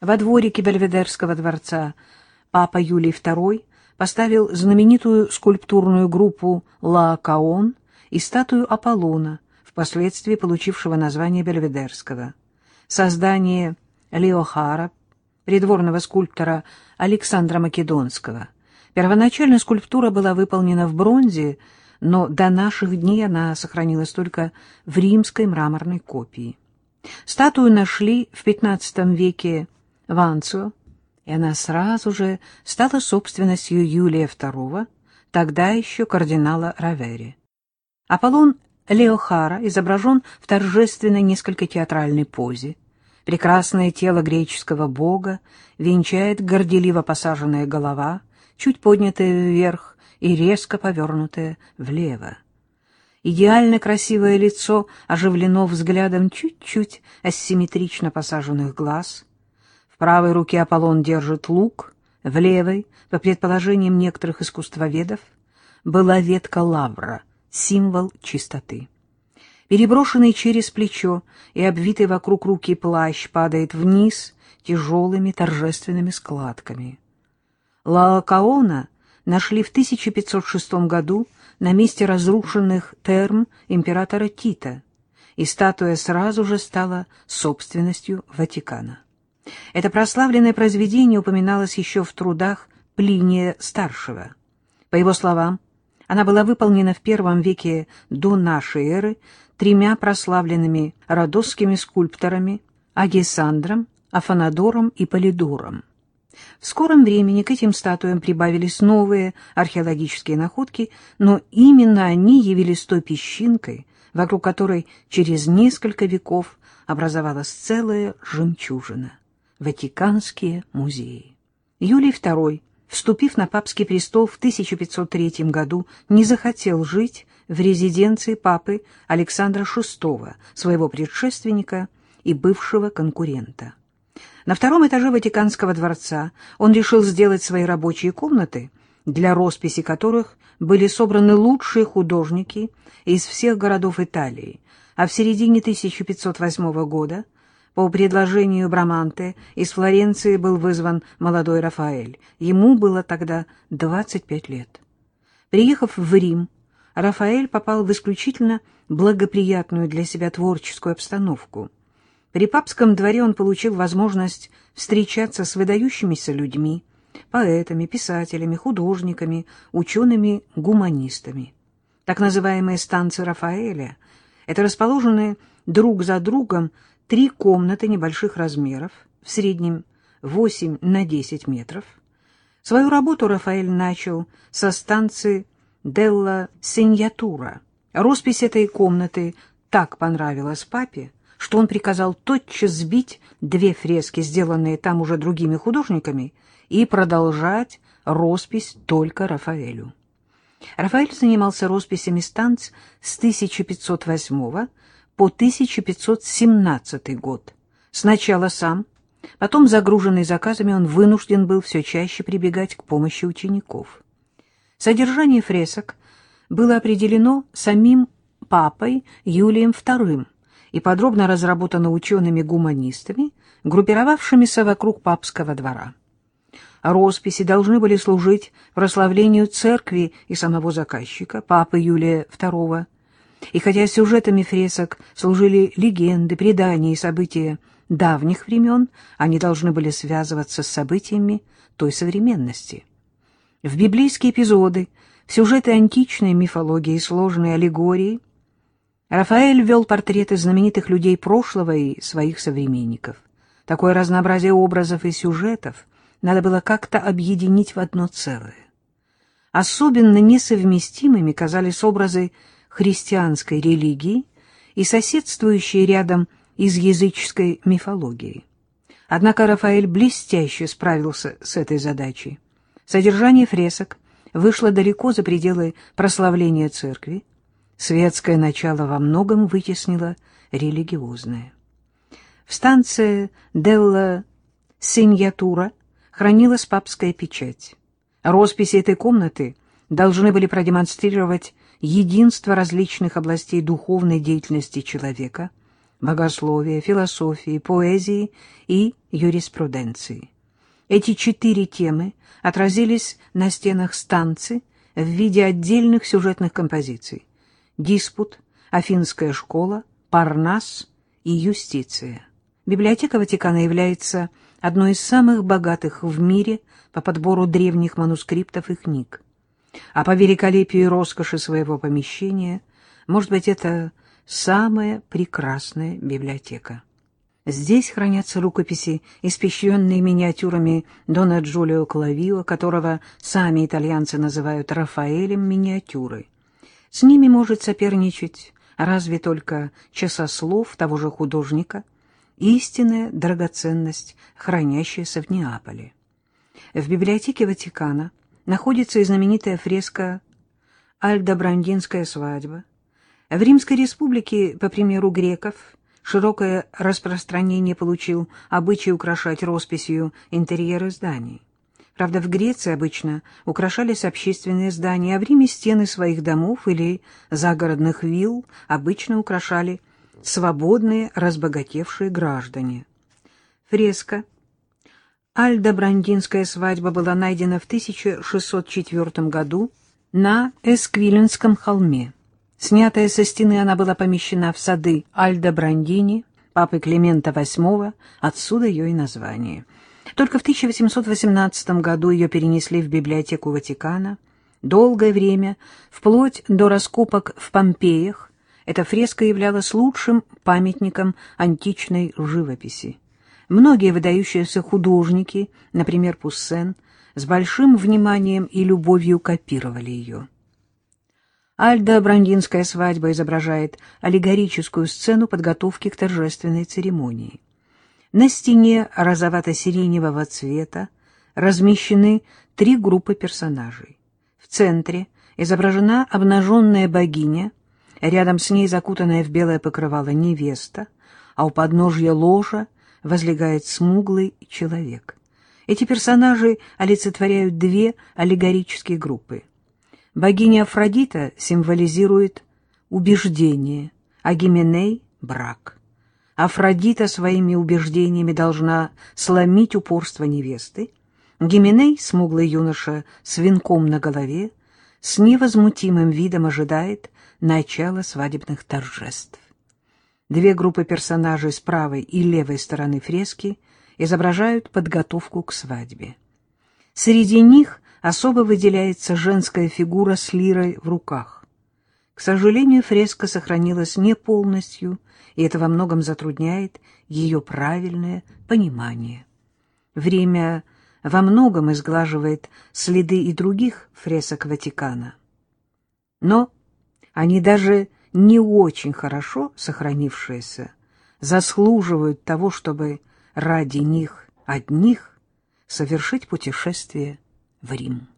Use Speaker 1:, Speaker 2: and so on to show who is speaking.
Speaker 1: Во дворике Бельведерского дворца папа Юлий II поставил знаменитую скульптурную группу «Лаокаон» и статую Аполлона, впоследствии получившего название Бельведерского. Создание Леохара, придворного скульптора Александра Македонского. Первоначально скульптура была выполнена в бронзе, но до наших дней она сохранилась только в римской мраморной копии. Статую нашли в XV веке в Анцио, и она сразу же стала собственностью Юлия II, тогда еще кардинала Равери. Аполлон Леохара изображен в торжественной несколько театральной позе. Прекрасное тело греческого бога венчает горделиво посаженная голова, чуть поднятая вверх и резко повернутая влево. Идеально красивое лицо оживлено взглядом чуть-чуть асимметрично посаженных глаз. Правой руке Аполлон держит лук, в левой, по предположениям некоторых искусствоведов, была ветка лавра, символ чистоты. Переброшенный через плечо и обвитый вокруг руки плащ падает вниз тяжелыми торжественными складками. Лаокаона нашли в 1506 году на месте разрушенных терм императора Тита, и статуя сразу же стала собственностью Ватикана. Это прославленное произведение упоминалось еще в трудах Плиния Старшего. По его словам, она была выполнена в первом веке до нашей эры тремя прославленными родосскими скульпторами Агесандром, Афанадором и Полидором. В скором времени к этим статуям прибавились новые археологические находки, но именно они явились той песчинкой, вокруг которой через несколько веков образовалась целая жемчужина — Ватиканские музеи. Юлий II, вступив на папский престол в 1503 году, не захотел жить в резиденции папы Александра VI, своего предшественника и бывшего конкурента. На втором этаже Ватиканского дворца он решил сделать свои рабочие комнаты, для росписи которых были собраны лучшие художники из всех городов Италии, а в середине 1508 года по предложению Браманте из Флоренции был вызван молодой Рафаэль. Ему было тогда 25 лет. Приехав в Рим, Рафаэль попал в исключительно благоприятную для себя творческую обстановку – при папском дворе он получил возможность встречаться с выдающимися людьми, поэтами, писателями, художниками, учеными, гуманистами. Так называемые станции Рафаэля — это расположенные друг за другом три комнаты небольших размеров, в среднем 8 на 10 метров. Свою работу Рафаэль начал со станции Делла Синьятура. Роспись этой комнаты так понравилась папе, что он приказал тотчас сбить две фрески, сделанные там уже другими художниками, и продолжать роспись только Рафаэлю. Рафаэль занимался росписями станц с 1508 по 1517 год. Сначала сам, потом, загруженный заказами, он вынужден был все чаще прибегать к помощи учеников. Содержание фресок было определено самим папой Юлием II, и подробно разработана учеными-гуманистами, группировавшимися вокруг папского двора. Росписи должны были служить прославлению церкви и самого заказчика, папы Юлия II. И хотя сюжетами фресок служили легенды, предания и события давних времен, они должны были связываться с событиями той современности. В библейские эпизоды, в сюжеты античной мифологии и сложные аллегории – Рафаэль вел портреты знаменитых людей прошлого и своих современников. Такое разнообразие образов и сюжетов надо было как-то объединить в одно целое. Особенно несовместимыми казались образы христианской религии и соседствующие рядом из языческой мифологии. Однако Рафаэль блестяще справился с этой задачей. Содержание фресок вышло далеко за пределы прославления церкви, Светское начало во многом вытеснило религиозное. В станции Делла Синьятура хранилась папская печать. Росписи этой комнаты должны были продемонстрировать единство различных областей духовной деятельности человека, богословия, философии, поэзии и юриспруденции. Эти четыре темы отразились на стенах станции в виде отдельных сюжетных композиций. Диспут, Афинская школа, Парнас и Юстиция. Библиотека Ватикана является одной из самых богатых в мире по подбору древних манускриптов и книг. А по великолепию и роскоши своего помещения, может быть, это самая прекрасная библиотека. Здесь хранятся рукописи, испещренные миниатюрами Дона Джулио Клавио, которого сами итальянцы называют Рафаэлем миниатюры. С ними может соперничать разве только часослов того же художника, истинная драгоценность, хранящаяся в Неаполе. В библиотеке Ватикана находится и знаменитая фреска «Альдобрандинская свадьба». В Римской республике, по примеру греков, широкое распространение получил обычай украшать росписью интерьеры зданий. Правда, в Греции обычно украшались общественные здания, а в Риме стены своих домов или загородных вилл обычно украшали свободные разбогатевшие граждане. Фреска Альдобрандинская свадьба была найдена в 1604 году на Эсквилинском холме. Снятая со стены, она была помещена в сады Альдобрандини, папы Климента VIII, отсюда ее и название. Только в 1818 году ее перенесли в библиотеку Ватикана. Долгое время, вплоть до раскопок в Помпеях, эта фреска являлась лучшим памятником античной живописи. Многие выдающиеся художники, например, Пуссен, с большим вниманием и любовью копировали ее. Альда Брандинская свадьба изображает аллегорическую сцену подготовки к торжественной церемонии. На стене розовато-сиреневого цвета размещены три группы персонажей. В центре изображена обнаженная богиня, рядом с ней закутанная в белое покрывало невеста, а у подножья ложа возлегает смуглый человек. Эти персонажи олицетворяют две аллегорические группы. Богиня Афродита символизирует убеждение, а Гименей — брак. Афродита своими убеждениями должна сломить упорство невесты. Гименей, смуглый юноша с венком на голове, с невозмутимым видом ожидает начала свадебных торжеств. Две группы персонажей с правой и левой стороны фрески изображают подготовку к свадьбе. Среди них особо выделяется женская фигура с лирой в руках. К сожалению, фреска сохранилась не полностью, и это во многом затрудняет ее правильное понимание. Время во многом изглаживает следы и других фресок Ватикана. Но они даже не очень хорошо сохранившиеся, заслуживают того, чтобы ради них одних совершить путешествие в Рим.